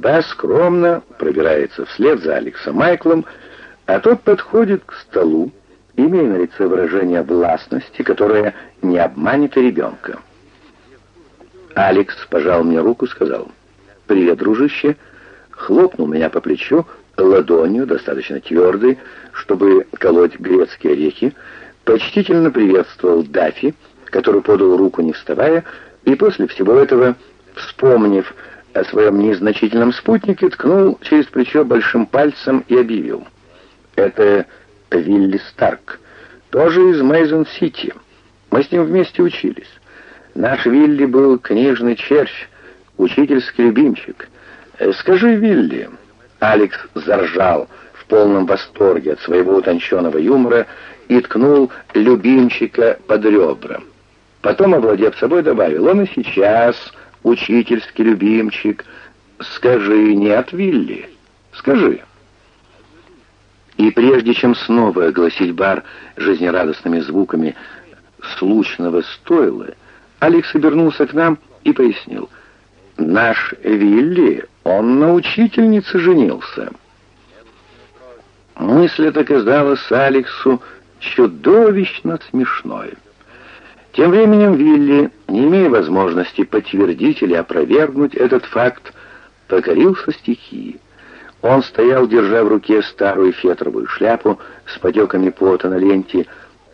ходьба скромно пробирается вслед за Алексом Майклом, а тот подходит к столу, имея на лице выражение властности, которое не обманет ребенка. Алекс пожал мне руку, сказал «Привет, дружище», хлопнул меня по плечу ладонью, достаточно твердой, чтобы колоть грецкие орехи, почтительно приветствовал Дафи, который подал руку не вставая, и после всего этого, вспомнив о своем незначительном спутнике, ткнул через плечо большим пальцем и объявил. «Это Вилли Старк, тоже из Мейзон-Сити. Мы с ним вместе учились. Наш Вилли был книжный червь, учительский любимчик. Э, скажи, Вилли...» Алекс заржал в полном восторге от своего утонченного юмора и ткнул любимчика под ребра. Потом, овладев собой, добавил, он и сейчас учительский любимчик. Скажи, нет, Вилли, скажи. И прежде чем снова огласить бар жизнерадостными звуками случного стойла, Алекс обернулся к нам и пояснил. «Наш Вилли, он на учительнице женился». Мысль эта казалась Алексу чудовищно смешной. Тем временем Вилли, не имея возможности подтвердить или опровергнуть этот факт, покорился стихии. Он стоял, держа в руке старую фетровую шляпу с потеками пота на ленте,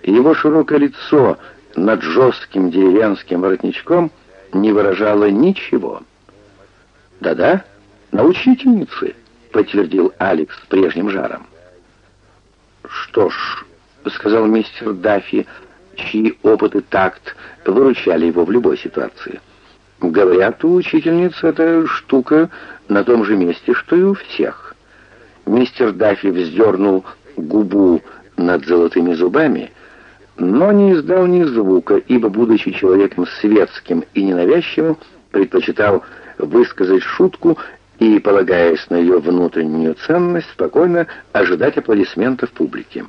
и его широкое лицо над жестким деревенским воротничком не выражало ничего. «Да-да, на учительнице», — подтвердил Алекс прежним жаром. «Что ж», — сказал мистер Даффи, — чьи опыт и такт выручали его в любой ситуации. Говорят, у учительницы эта штука на том же месте, что и у всех. Мистер Даффи вздернул губу над золотыми зубами, но не издал ни звука, ибо, будучи человеком светским и ненавязчивым, предпочитал высказать шутку и, полагаясь на ее внутреннюю ценность, спокойно ожидать аплодисментов публики.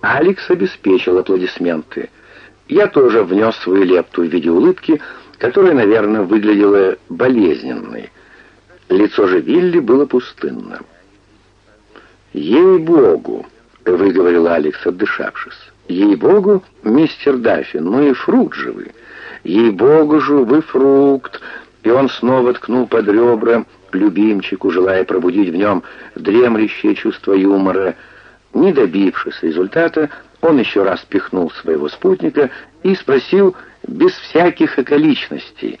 Алекс обеспечил аплодисменты. Я тоже внес свою лепту в виде улыбки, которая, наверное, выглядела болезненной. Лицо же Вилли было пустынным. «Ей-богу!» — выговорил Алекс, отдышавшись. «Ей-богу, мистер Даффин, ну и фрукт же вы! Ей-богу же вы фрукт!» И он снова ткнул под ребра любимчику, желая пробудить в нем дремлющее чувство юмора — не добившись результата, он еще раз пихнул своего спутника и спросил без всяких околичностей,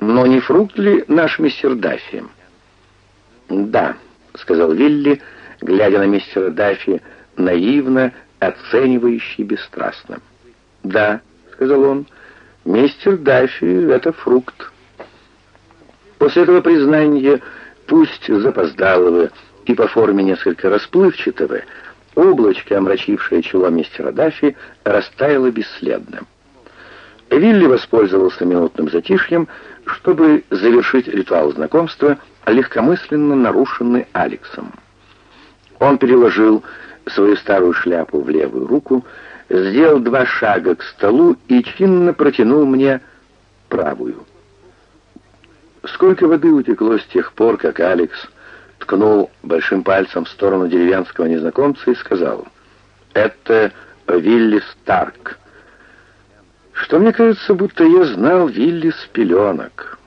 «Но не фрукт ли наш мистер Даффи?» «Да», — сказал Вилли, глядя на мистера Даффи, наивно, оценивающий бесстрастно. «Да», — сказал он, — «мистер Даффи — это фрукт». После этого признания, пусть запоздалого и по форме несколько расплывчатого, Облачко, омрачившее чело мистера Даффи, растаяло бесследно. Вилли воспользовался минутным затишьем, чтобы завершить ритуал знакомства, легкомысленно нарушенный Алексом. Он переложил свою старую шляпу в левую руку, сделал два шага к столу и чинно протянул мне правую. Сколько воды утекло с тех пор, как Алекс ткнул большим пальцем в сторону деревенского незнакомца и сказал, «Это Вилли Старк». Что мне кажется, будто я знал Вилли с пеленок.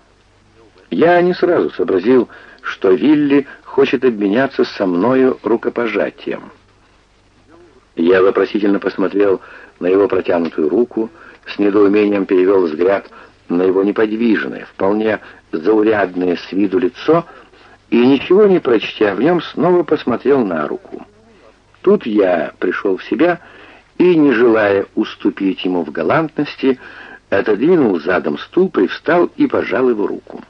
Я не сразу сообразил, что Вилли хочет обменяться со мною рукопожатием. Я вопросительно посмотрел на его протянутую руку, с недоумением перевел взгляд на его неподвижное, вполне заурядное с виду лицо — и, ничего не прочтя в нем, снова посмотрел на руку. Тут я пришел в себя и, не желая уступить ему в галантности, отодвинул задом стул, привстал и пожал его руку.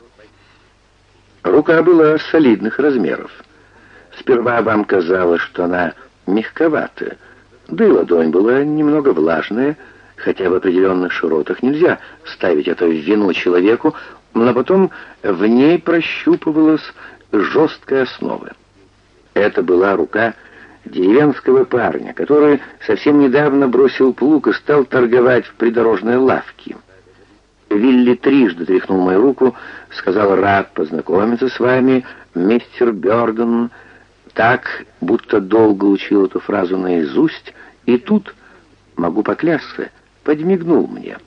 Рука была солидных размеров. Сперва вам казалось, что она мягковата, да и ладонь была немного влажная, хотя в определенных широтах нельзя ставить это в вину человеку, но потом в ней прощупывалась жесткой основы. Это была рука деревенского парня, который совсем недавно бросил плуг и стал торговать в придорожной лавке. Вилли трижды тряхнул мою руку, сказал «Рад познакомиться с вами, мистер Бёрден». Так, будто долго учил эту фразу наизусть, и тут, могу поклясться, подмигнул мне.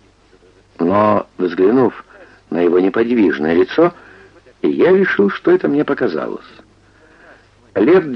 Но, взглянув на его неподвижное лицо, я решил, что это мне показалось. Лет